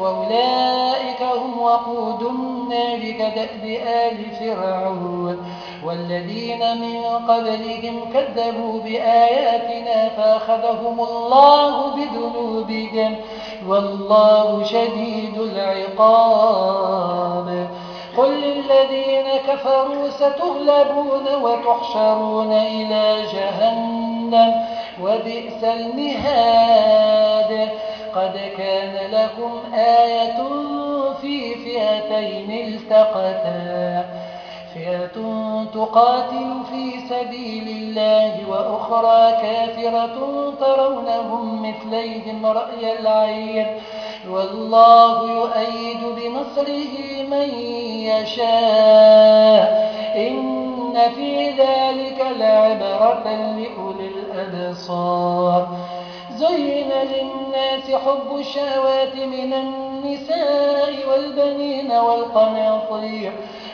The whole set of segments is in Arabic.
وأولئك هم وقود النار كدأب آل فرعون والذين من قبلهم كذبوا بآياتنا فأخذهم الله بذنوبهم. والله شديد العقاب. قل للذين كفروا ستغلبون وتحشرون إلى جهنم. وبئس المهاد. قد كان لكم آية في فئتين التقتا. فئة تقاتل في سبيل الله وأخرى كافرة ترونهم مثليهم رأي العين. والله يؤيد بنصره من يشاء. إن في ذلك لعبرة لأولي الأبصار. زين للناس حب الشهوات من النساء والبنين والقناطير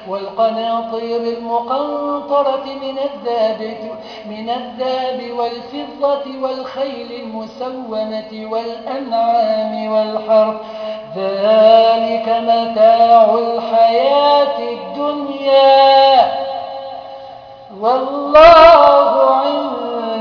والقناطير المقنطرة من الذهب من الذهب والفضة والخيل المسومة والأنعام والحرث. ذلك متاع الحياة الدنيا. والله عنده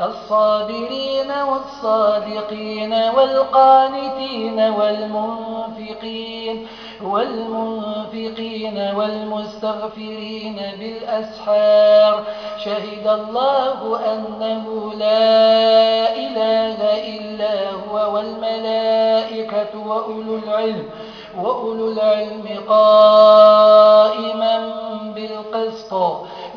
الصابرين والصادقين والقانتين والمنفقين والمنفقين والمستغفرين بالأسحار. شهد الله أنه لا إله إلا هو والملائكة وأولو العلم وأولو العلم قائما بالقسط.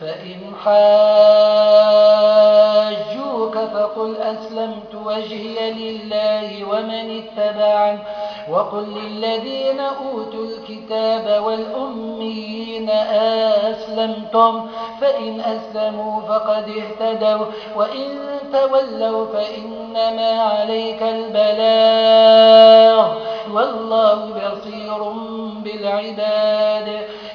فإن حاجوك فقل أسلمت وجهي لله ومن اتبعن وقل للذين أوتوا الكتاب والأميين أسلمتم فإن أسلموا فقد اهتدوا وإن تولوا فإنما عليك البلاغ والله بصير بالعباد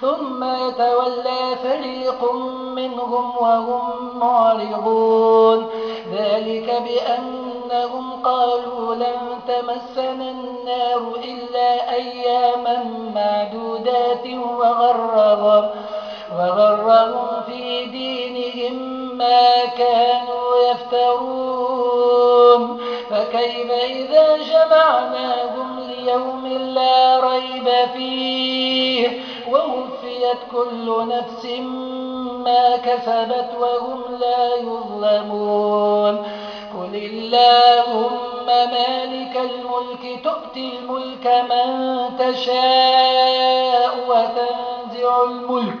ثم يتولى فريق منهم وهم معرضون. ذلك بأنهم قالوا لن تمسنا النار إلا أياما معدودات وغرهم, وغرهم في دينهم ما كانوا يفترون. فكيف إذا جمعناهم ليوم لا ريب فيه؟ ووفيت كل نفس ما كسبت وهم لا يظلمون. قل اللهم مالك الملك تؤتي الملك من تشاء وتنزع الملك.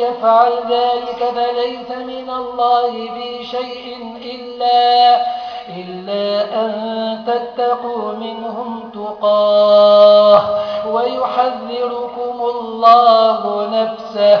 يفعل ذلك فليس من الله في شيء إلا, إلا أن تتقوا منهم تقاه ويحذركم الله نفسه.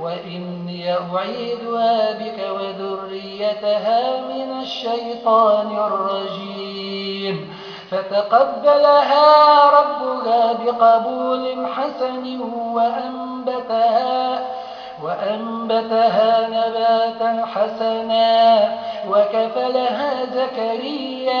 وإني أعيدها بك وذريتها من الشيطان الرجيم. فتقبلها ربها بقبول حسن وأنبتها وأنبتها نباتا حسنا وكفلها زكريا.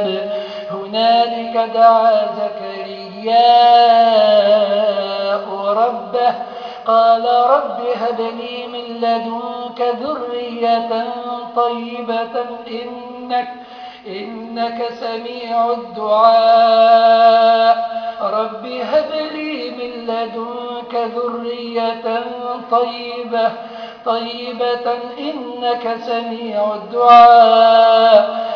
هنالك دعا زكرياء ربه قال رب هب لي من لدنك ذرية طيبة إنك, إنك سميع الدعاء. رب هب لي من لدنك ذرية طيبة طيبة إنك سميع الدعاء.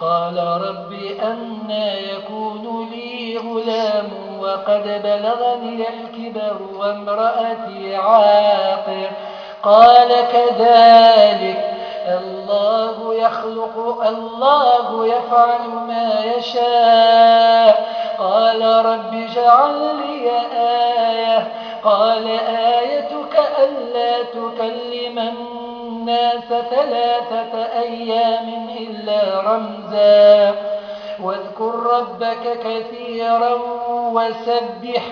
قال رب أنا يكون لي غلام وقد بلغني الكبر وامرأتي عاقر. قال كذلك الله يخلق الله يفعل ما يشاء. قال رب اجعل لي آية قال آيتك ألا تكلم الناس ثلاثة أيام إلا رمزا. واذكر ربك كثيرا وسبح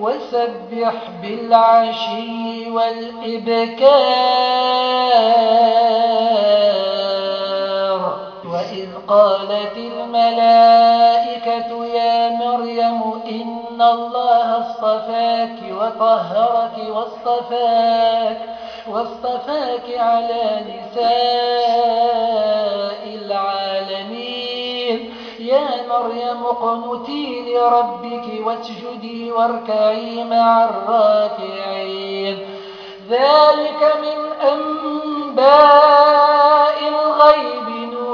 وسبح بالعشي والإبكار. وإذ قالت الملائكة يا مريم إن الله اصطفاك وطهرك واصطفاك واصطفاك على نساء العالمين. يا مريم اقنتي لربك واسجدي واركعي مع الراكعين. ذلك من أنباء الغيب.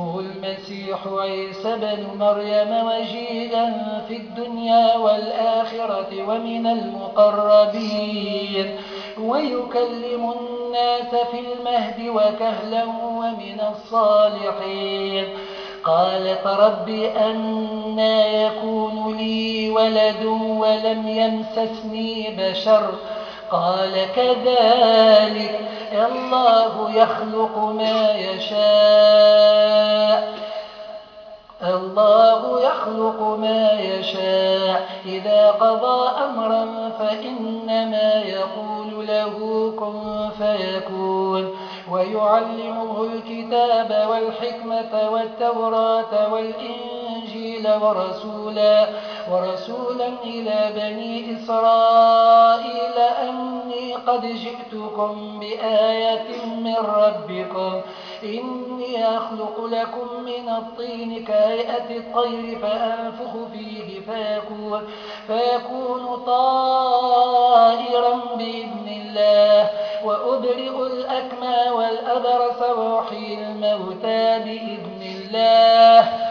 اسمه المسيح عيسى بن مريم وجيدا في الدنيا والآخرة ومن المقربين. ويكلم الناس في المهد وكهلا ومن الصالحين. قالت رب أنا يكون لي ولد ولم يمسسني بشر. قال كذلك الله يخلق ما يشاء. الله يخلق ما يشاء. إذا قضى أمرا فإنما يقول له كن فيكون. ويعلمه الكتاب والحكمة والتوراة والإنجيل ورسولا ورسولا إلى بني إسرائيل أني قد جئتكم بآية من ربكم. إني أخلق لكم من الطين كهيئة الطير فأنفخ فيه فيكون, فيكون طائرا بإذن الله وأبرئ الأكمى والأبرص وأحيي الموتى بإذن الله.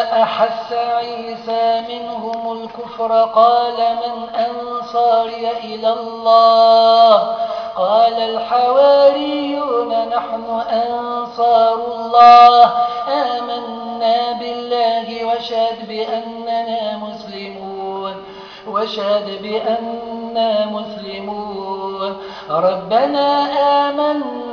أحس عيسى منهم الكفر قال من أنصاري إلى الله؟ قال الحواريون نحن أنصار الله. آمنا بالله وشهد بأننا مسلمون. وشهد بأننا مسلمون. ربنا آمنا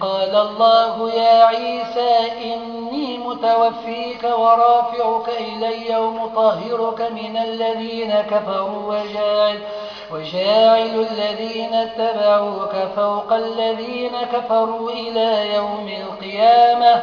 قال الله يا عيسى إني متوفيك ورافعك إلي ومطهرك من الذين كفروا وجاعل, وجاعل الذين اتبعوك فوق الذين كفروا إلى يوم القيامة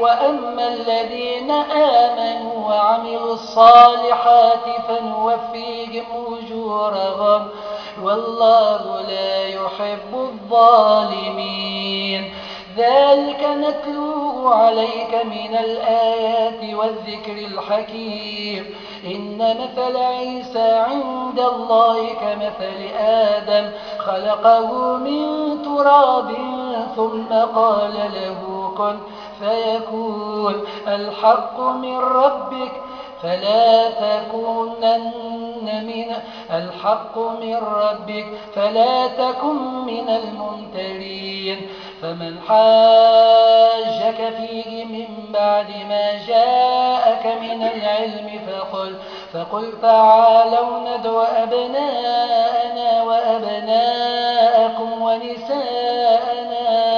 وأما الذين آمنوا وعملوا الصالحات فنوفيهم أجورهم والله لا يحب الظالمين. ذلك نتلوه عليك من الآيات والذكر الحكيم. إن مثل عيسى عند الله كمثل آدم خلقه من تراب ثم قال له كن فيكون الحق من ربك فلا تكونن من الحق من ربك فلا تكن من الممترين فمن حاجك فيه من بعد ما جاءك من العلم فقل فقل تعالوا ندع أبناءنا وأبناءكم ونساءنا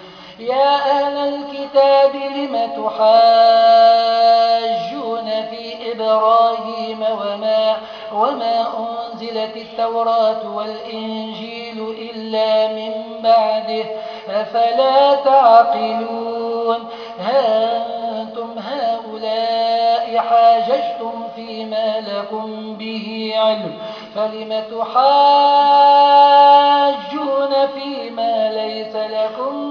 يا أهل الكتاب لم تحاجون في إبراهيم وما, وما أنزلت التوراة والإنجيل إلا من بعده؟ أفلا تعقلون؟ ها أنتم هؤلاء حاججتم فيما لكم به علم فلم تحاجون فيما ليس لكم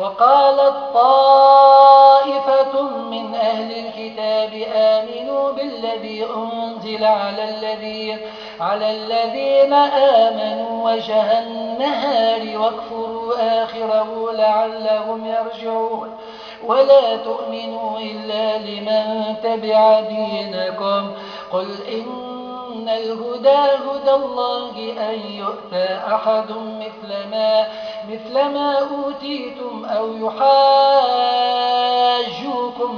وقالت طائفة من أهل الكتاب آمنوا بالذي أنزل على الذين, على الذين آمنوا وجه النهار واكفروا آخره لعلهم يرجعون. ولا تؤمنوا إلا لمن تبع دينكم. قل إن الهدى هدى الله أن يؤتى أحد مثل ما, مثل ما أوتيتم أو يحاجوكم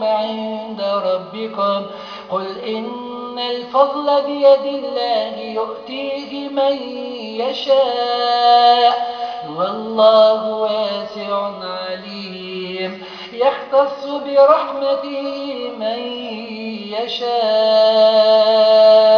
عند ربكم. قل إن الفضل بيد الله يؤتيه من يشاء. والله واسع عليم. يختص برحمته من يشاء.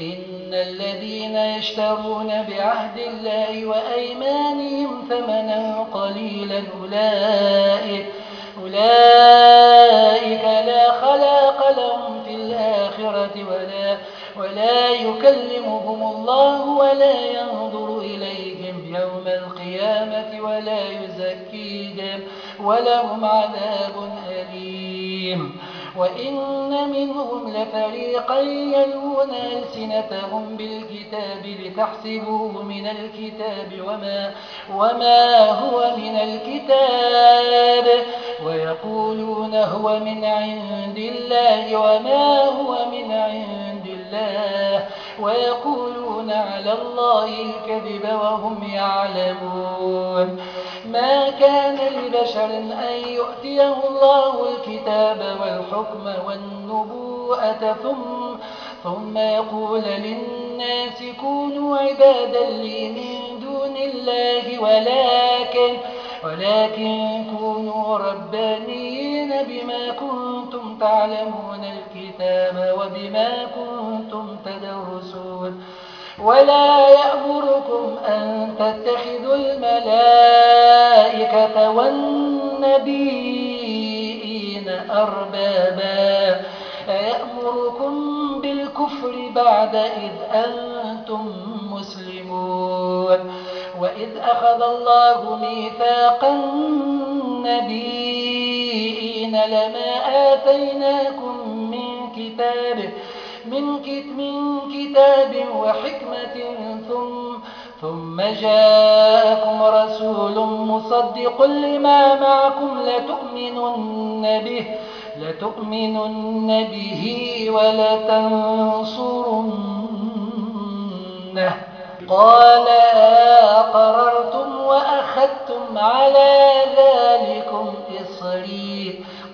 إن الذين يشترون بعهد الله وأيمانهم ثمنا قليلا أولئك, أولئك لا خلاق لهم في الآخرة ولا, ولا يكلمهم الله ولا ينظر إليهم يوم القيامة ولا يزكيهم ولهم عذاب أليم. وإن منهم لفريقا يلون ألسنتهم بالكتاب لتحسبوه من الكتاب وما, وما هو من الكتاب ويقولون هو من عند الله وما هو من عند الله ويقولون على الله الكذب وهم يعلمون. ما كان لبشر أن يؤتيه الله الكتاب والحكم والنبوءة ثم, ثم يقول للناس كونوا عبادا لي من دون الله ولكن ولكن كونوا ربانيين بما كنتم تعلمون. الكتاب وبما كنتم تدرسون. ولا يأمركم أن تتخذوا الملائكة والنبيين أربابا. أيأمركم بالكفر بعد إذ أنتم مسلمون. وإذ أخذ الله ميثاق النبيين لما آتيناكم كتاب من كتاب وحكمة ثم ثم جاءكم رسول مصدق لما معكم لتؤمنن به لتؤمنن به ولتنصرنه. قال أقررتم وأخذتم على ذلكم إصري.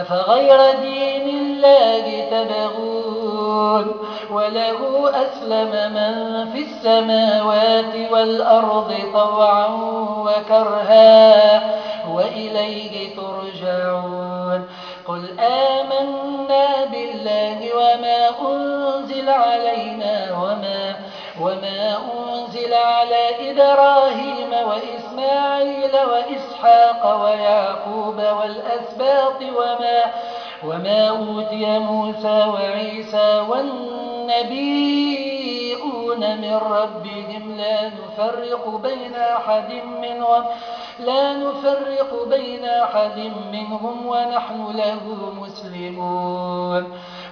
أفغير دين الله تبغون وله أسلم من في السماوات والأرض طوعا وكرها وإليه ترجعون قل آمنا بالله وما أنزل علينا وما وما أنزل على إبراهيم وإسماعيل وإسحاق ويعقوب والأسباط وما وما أوتي موسى وعيسى والنبيون من ربهم لا نفرق بين أحد منهم لا نفرق بين أحد منهم ونحن له مسلمون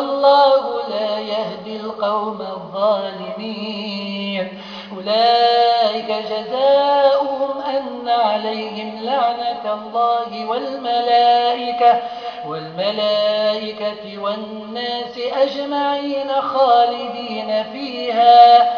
والله لا يهدي القوم الظالمين. أولئك جزاؤهم أن عليهم لعنة الله والملائكة والملائكة والناس أجمعين خالدين فيها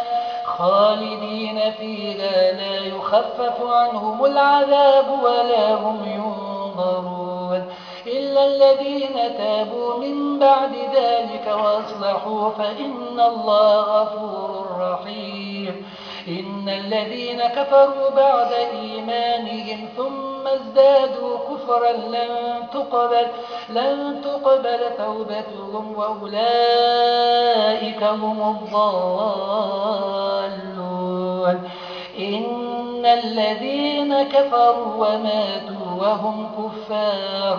خالدين فيها. لا يخفف عنهم العذاب ولا هم ينظرون. إلا الذين تابوا من بعد ذلك وأصلحوا فإن الله غفور رحيم. إن الذين كفروا بعد إيمانهم ثم ازدادوا كفرا لن تقبل, لن تقبل توبتهم وأولئك هم الضالون. إن الذين كفروا وماتوا وهم كفار.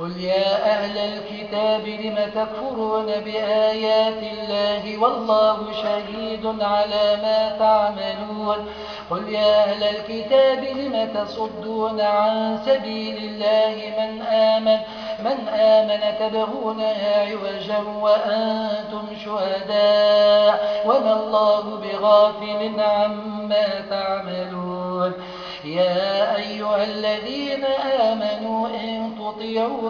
قل يا أهل الكتاب لم تكفرون بآيات الله والله شهيد على ما تعملون قل يا أهل الكتاب لم تصدون عن سبيل الله من آمن من آمن تبغونها عوجا وأنتم شهداء وما الله بغافل عما تعملون يا أيها الذين آمنوا إن تطيعوا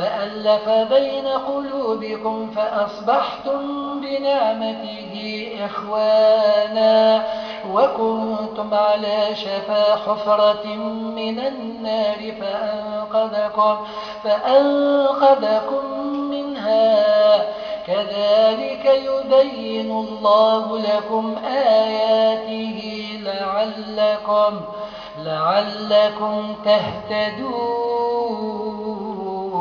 فألف بين قلوبكم فأصبحتم بنعمته إخوانا وكنتم على شفا حفرة من النار فأنقذكم, فأنقذكم منها. كذلك يبين الله لكم آياته لعلكم, لعلكم تهتدون.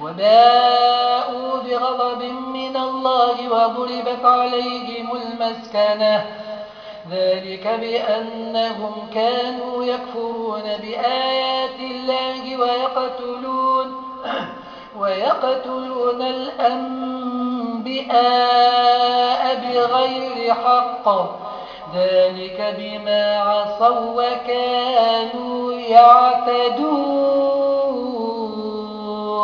وباءوا بغضب من الله وضربت عليهم المسكنة. ذلك بأنهم كانوا يكفرون بآيات الله ويقتلون ويقتلون الأنبياء بغير حق. ذلك بما عصوا وكانوا يعتدون.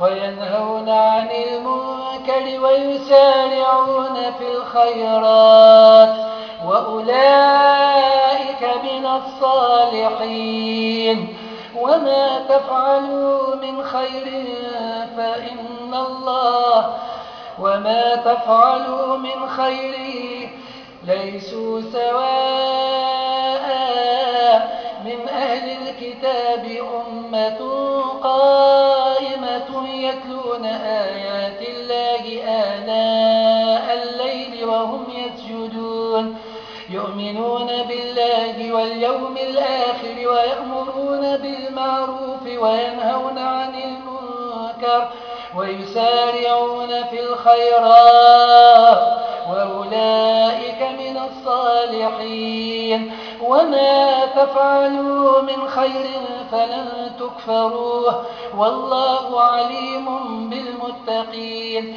وينهون عن المنكر ويسارعون في الخيرات وأولئك من الصالحين وما تفعلوا من خير فإن الله وما تفعلوا من خير ليسوا سواء من أهل الكتاب أمة قائمة يؤمنون بالله واليوم الآخر ويأمرون بالمعروف وينهون عن المنكر ويسارعون في الخيرات وأولئك من الصالحين وما تفعلوا من خير فلن تكفروه والله عليم بالمتقين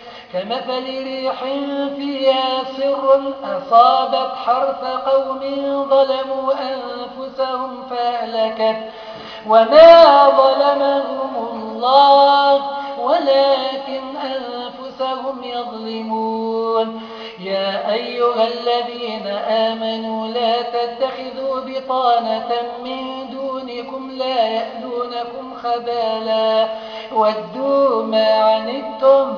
كمثل ريح فيها سر أصابت حرث قوم ظلموا أنفسهم فأهلكت. وما ظلمهم الله ولكن أنفسهم يظلمون. يا أيها الذين آمنوا لا تتخذوا بطانة من دونكم لا يألونكم خبالا. ودوا ما عنتم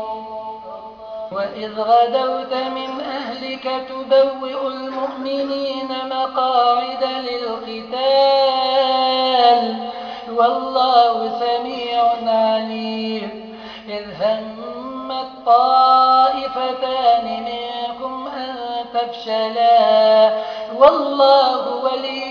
وإذ غدوت من أهلك تبوئ المؤمنين مقاعد للقتال والله سميع عليم. إذ همت طائفتان منكم أن تفشلا والله وليهما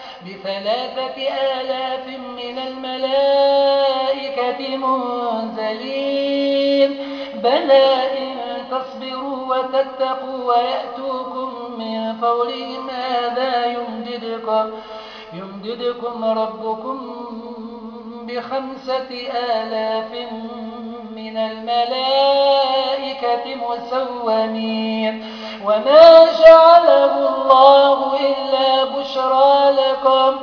بثلاثة آلاف من الملائكة منزلين. بلى إن تصبروا وتتقوا ويأتوكم من فورهم هذا يمددكم؟ يمددكم ربكم بخمسة آلاف من الملائكة مسومين. وما جعله الله إلا بشرى لكم.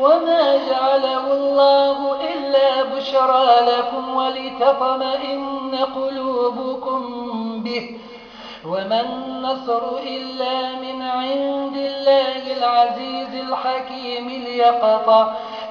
وما جعله الله إلا بشرى لكم ولتطمئن قلوبكم به. وما النصر إلا من عند الله العزيز الحكيم ليقطع,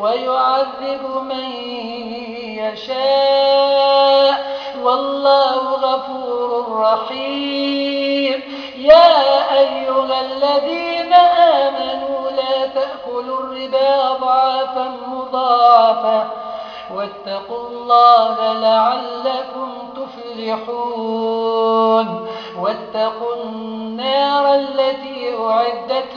ويعذب من يشاء. والله غفور رحيم. يا أيها الذين آمنوا لا تأكلوا الربا ضعافا مضاعفا واتقوا الله لعلكم تفلحون. واتقوا النار التي أعدت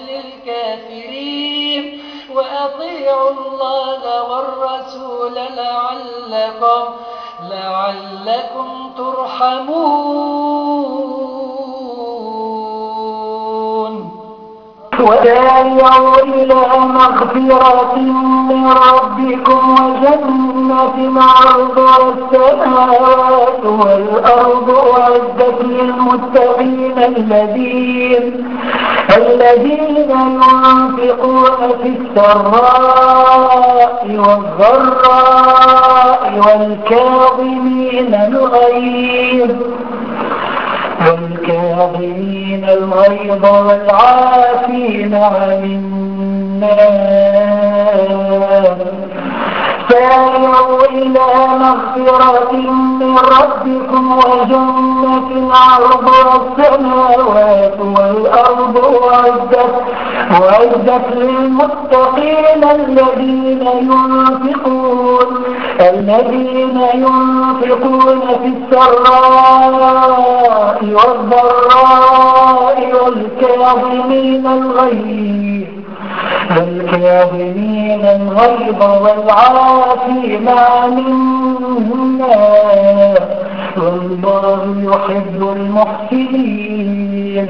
وأطيعوا الله والرسول لعلكم, لعلكم ترحمون. وداعوا إلى مغفرة من ربكم وجنة عرضها السماوات والأرض أعدت للمتقين الذين الذين ينفقون في السراء والضراء والكاظمين الغيظ والكاظمين الغيظ والعافين عن الناس. سارعوا إلى مغفرة من ربكم وجنة عرضها السماوات والأرض وعدت, وعدت للمتقين الذين ينفقون الذين ينفقون في السراء والضراء والكاظمين الغيظ والكاظمين الغيظ والعافين عن والله يحب المحسنين.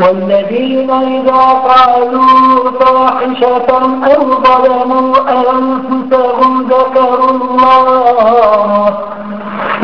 والذين إذا فعلوا فاحشة أو ظلموا أنفسهم ذكروا الله.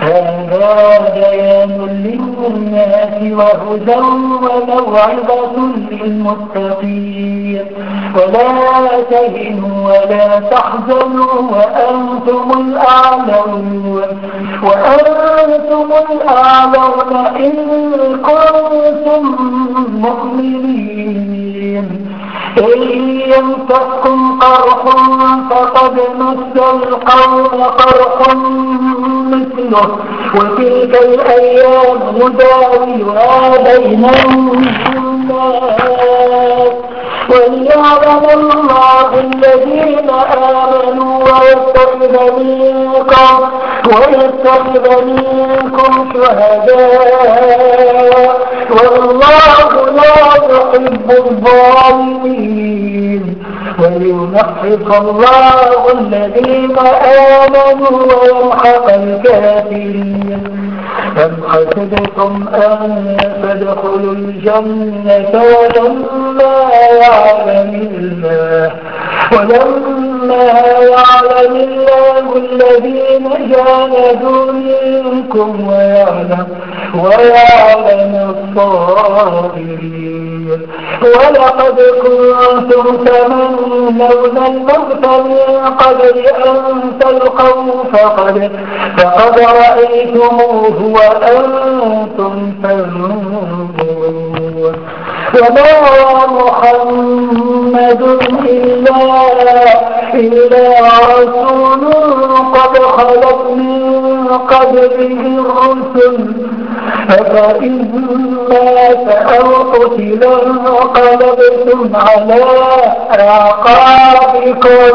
هذا بيان للناس وهدى وموعظة للمتقين. ولا تهنوا ولا تحزنوا وأنتم الأعلون. وأنتم الأعلون إن كنتم مؤمنين. إن يمسكم قرح فقد مس القوم قرح. مثله وتلك الأيام نداولها بين الناس وليعلم الله الذين آمنوا ويتخذ منكم ويتخذ منكم شهداء. والله لا يحب الظالمين. وليمحق الله الذين آمنوا ويمحق الكافرين. أم حسبتم أن تدخلوا الجنة ولما يعلم الله ولما يعلم الله الذين جاهدوا منكم ويعلم ويعلم الصابرين ولقد كنتم تمنون الموت من قبل أن تلقوا فقد, فقد رأيتموه وأنتم تنظرون. وما محمد إلا, إلا رسول قد خلت من قبله الرسل. أفإن مات أو قتل انقلبتم على أعقابكم.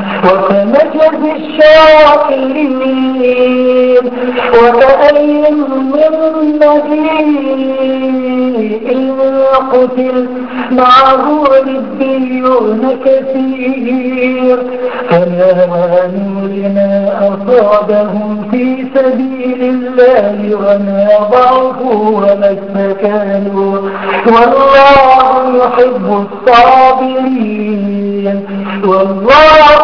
وسنجزي الشاكرين وكأي من نبي قتل معه ربيون كثير فما لما أصابهم في سبيل الله وما ضعفوا وما استكانوا والله يحب الصابرين والله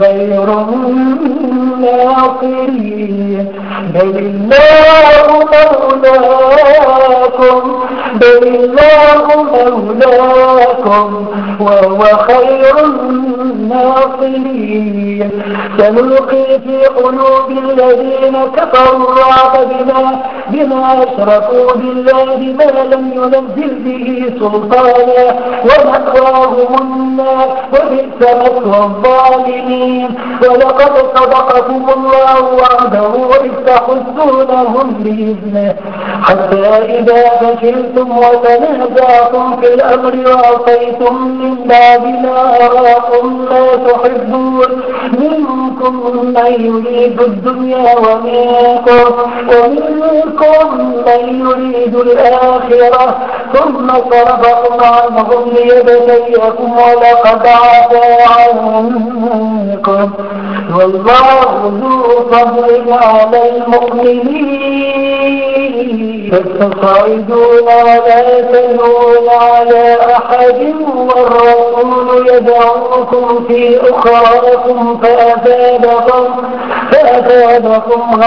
خير الناصرين بل الله مولاكم بل الله مولاكم وهو خير الناصرين. سنلقي في قلوب الذين كفروا الرعب بما بما أشركوا بالله ما لم ينزل به سلطانا ومأواهم النار وبئس مثوى الظالمين ولقد صدقكم الله وعده إذ تحسونهم بإذنه. حتى إذا فشلتم وتنازعتم في الأمر وعصيتم من بعد ما أراكم ما تحبون. منكم من يريد الدنيا ومنكم ومنكم من يريد الآخرة. ثم صرفكم عنهم ليبتليكم ولقد عفا عنكم. والله ذو فضل على المؤمنين فتصعدون ولا تلون على أحد والرسول يدعوكم في أخراكم فأثابكم فأثابكم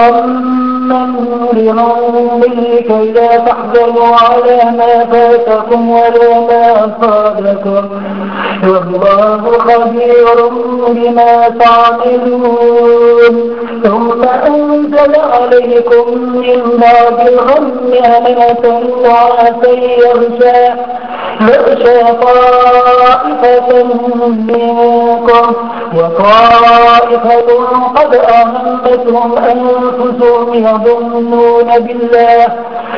غما بغم كي لا تحزنوا على ما فاتكم ولا ما أصابكم والله خبير بما تعملون. ثم أنزل عليكم من بعد الغم أمنة وعسى يغشى يغشى طائفة منكم. وطائفة قد أهمتهم أنفسهم يظنون بالله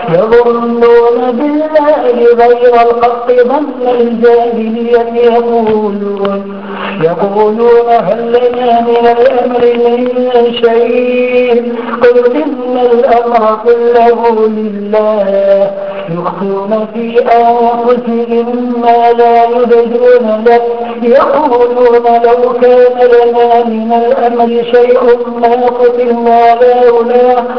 يظنون بالله غير الحق ظن الجاهلية يقولون يقولون هل لنا من الأمر من شيء؟ قل إن الأمر كله لله يخفون في أنفسهم ما لا يبدون لك يقولون لو كان لنا من الأمر شيء ما قتلنا هؤلاء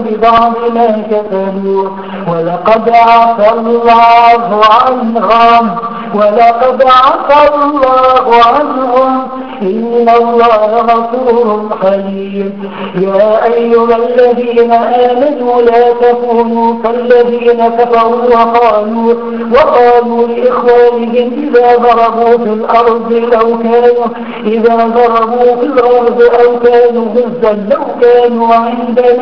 ببعض ما كتبوا ولقد عفى الله عنهم. ولقد عفى الله عنهم. إن الله غفور حليم. يا أيها الذين آمنوا لا تكونوا كالذين كفروا وقالوا وقالوا لإخوانهم إذا ضربوا في الأرض لو كانوا إذا ضربوا في الأرض أو كانوا غزا لو كانوا عندنا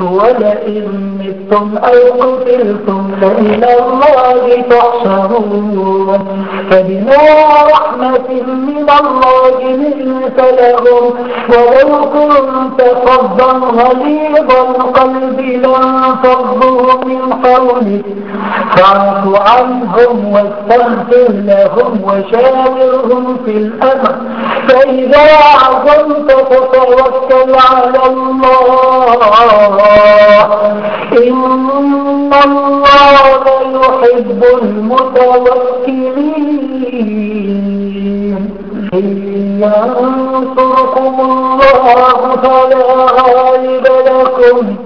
ولئن متم أو قتلتم فإلى الله تحشرون. فبما رحمة من الله منك لهم ولو كنت فظا غليظ القلب لانفضوا من حولك فاعف عنهم واستغفر لهم وشاورهم في الأمر. فإذا عزمت فتوكل على الله. إن الله يحب المتوكلين. إن ينصركم الله فلا غالب لكم.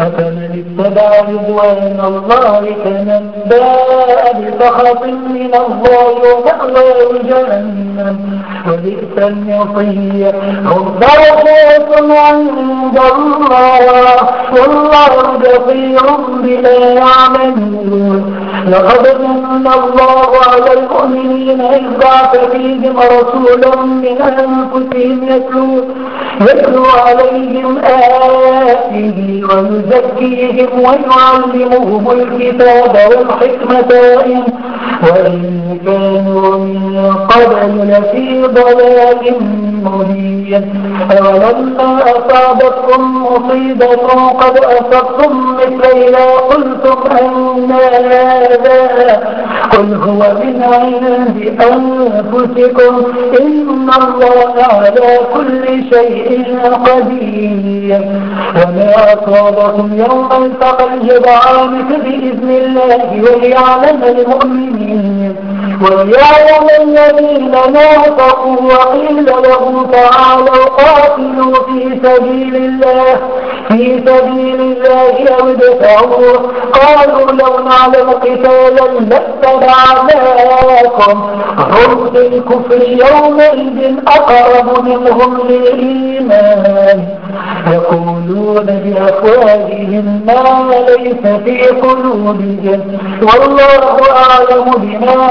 أفمن اتبع رضوان الله كمن باء بسخط من الله ومأواه جهنم؟ وبئس المصير. هم درجات عند الله والله بصير بما يعملون. لقد من الله على المؤمنين إذ بعث فيهم رسولا من أنفسهم يتلو يتلو عليهم آياته ويزكيهم ويعلمهم الكتاب والحكمة وإن كانوا من قبل لفي ضلال مبين. أولما أصابتكم مصيبة قد أصبتم مثليها قلتم أن هذا قل هو من عند أنفسكم. إن الله على كل شيء قدير. وما أصابكم يوم التقى الجمعان بإذن الله وليعلم المؤمنين. وليعلم الذين نافقوا وقيل لهم تعالوا قاتلوا في سبيل الله في سبيل الله أو ادفعوا. قالوا لو نعلم قتالا لاتبعناكم. هم في الكفر يومئذ أقرب منهم للإيمان. يقولون بأفواههم ما ليس في قلوبهم. والله أعلم بما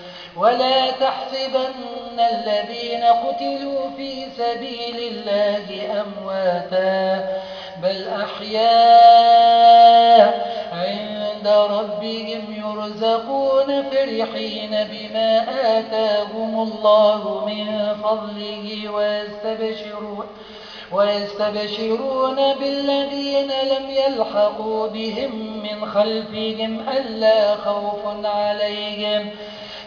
ولا تحسبن الذين قتلوا في سبيل الله أمواتا بل أحياء عند ربهم يرزقون فرحين بما آتاهم الله من فضله ويستبشرون ويستبشرون بالذين لم يلحقوا بهم من خلفهم ألا خوف عليهم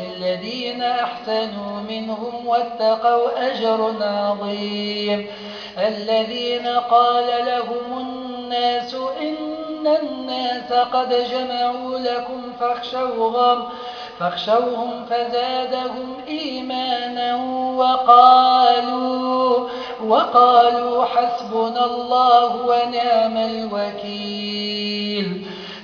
للذين أحسنوا منهم واتقوا أجر عظيم. الذين قال لهم الناس إن الناس قد جمعوا لكم فاخشوهم فاخشوهم فزادهم إيمانا وقالوا وقالوا حسبنا الله ونعم الوكيل.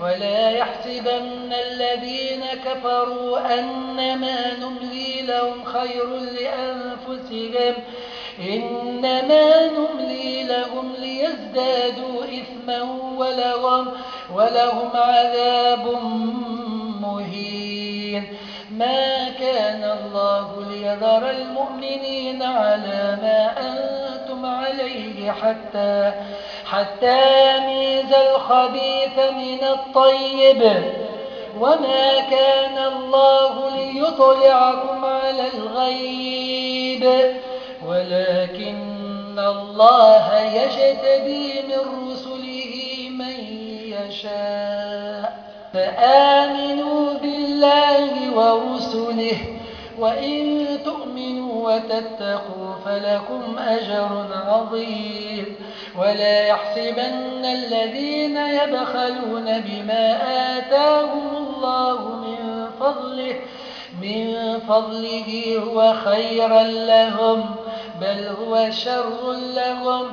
ولا يحسبن الذين كفروا أنما نملي لهم خير لأنفسهم إنما نملي لهم ليزدادوا إثما ولهم, ولهم عذاب مهين. ما كان الله ليذر المؤمنين على ما أنتم عليه حتى حتى يميز الخبيث من الطيب. وما كان الله ليطلعكم على الغيب. ولكن الله يجتبي من رسله من يشاء. فآمنوا بالله ورسله وإن تؤمنوا وتتقوا فلكم أجر عظيم. ولا يحسبن الذين يبخلون بما آتاهم الله من فضله من فضله هو خيرا لهم بل هو شر لهم.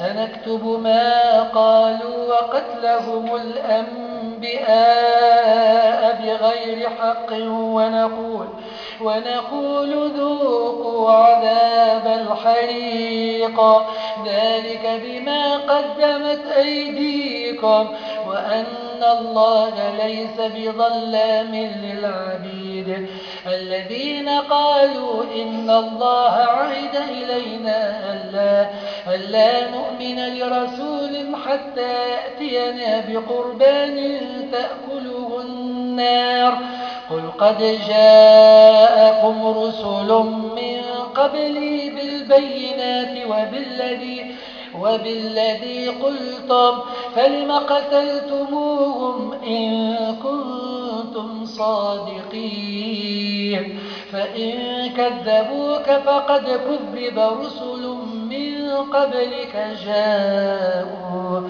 سنكتب ما قالوا وقتلهم الأنبياء بغير حق ونقول ونقول ذوقوا عذاب الحريق. ذلك بما قدمت أيديكم وأن الله ليس بظلام للعبيد. الذين قالوا إن الله عهد إلينا ألا, ألا نؤمن لرسول حتى يأتينا بقربان تأكله النار. قل قد جاءكم رسل من قبلي بالبينات وبالذي وبالذي قلتم فلم قتلتموهم إن كنتم صادقين. فإن كذبوك فقد كذب رسل من قبلك جاءوا.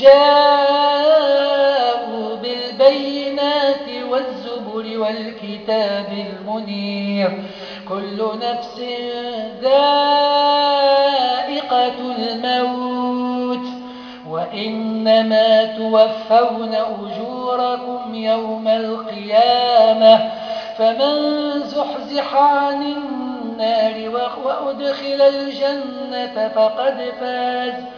جاءوا بالبينات والزبر والكتاب المنير. كل نفس ذائقة الموت. وإنما توفون أجوركم يوم القيامة. فمن زحزح عن النار وأدخل الجنة فقد فاز.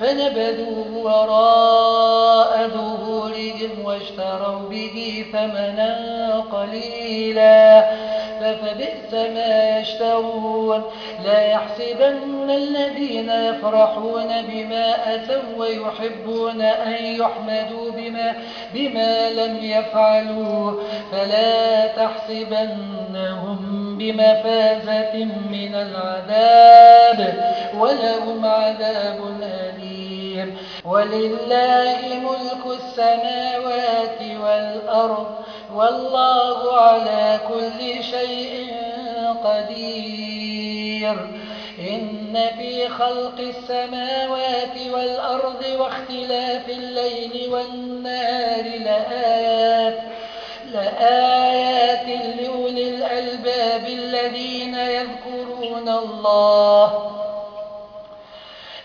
فنبذوه وراء ظهورهم واشتروا به ثمنا قليلا. ففبئس ما يشترون. لا يحسبن الذين يفرحون بما أتوا ويحبون أن يحمدوا بما, بما لم يفعلوا. فلا تحسبنهم بمفازة من العذاب. ولهم عذاب أليم. ولله ملك السماوات والأرض والله على كل شيء قدير. إن في خلق السماوات والأرض واختلاف الليل والنهار لآيات لآيات لأولي الألباب الذين يذكرون الله.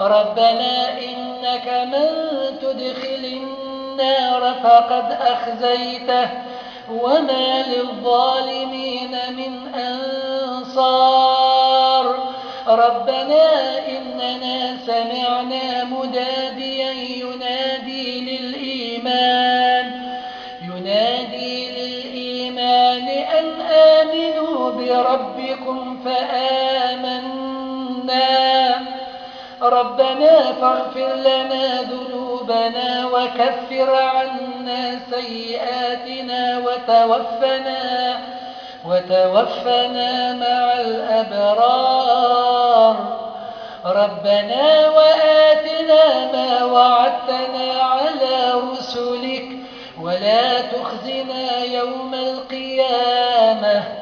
ربنا إنك من تدخل النار فقد أخزيته وما للظالمين من أنصار. ربنا إننا سمعنا مناديا ينادي للإيمان. ينادي للإيمان أن آمنوا ربكم فآمنا. ربنا فاغفر لنا ذنوبنا وكفر عنا سيئاتنا وتوفنا وتوفنا مع الأبرار. ربنا وآتنا ما وعدتنا على رسلك ولا تخزنا يوم القيامة.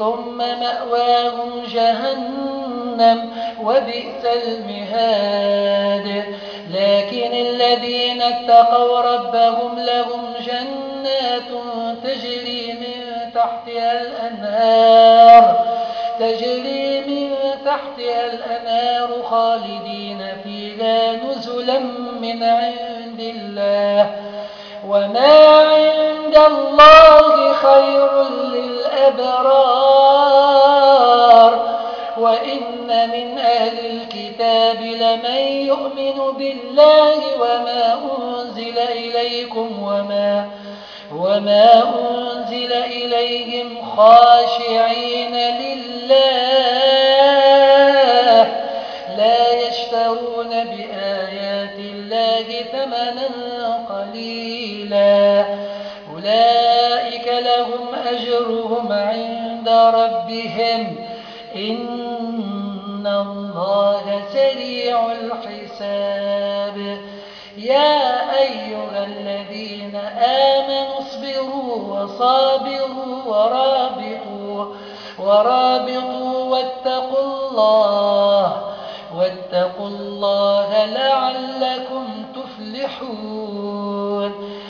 ثم مأواهم جهنم وبئس المهاد. لكن الذين اتقوا ربهم لهم جنات تجري من تحتها الأنهار تجري من تحتها الأنهار خالدين فيها نزلا من عند الله. وما عند الله خير للأبرار وإن من أهل الكتاب لمن يؤمن بالله وما أنزل إليكم وما وما أنزل إليهم خاشعين لله. لا يشترون بآيات الله ثمنا قليلا. أولئك أجرهم عند ربهم. إن الله سريع الحساب. يا أيها الذين آمنوا اصبروا وصابروا ورابطوا ورابطوا واتقوا الله واتقوا الله لعلكم تفلحون.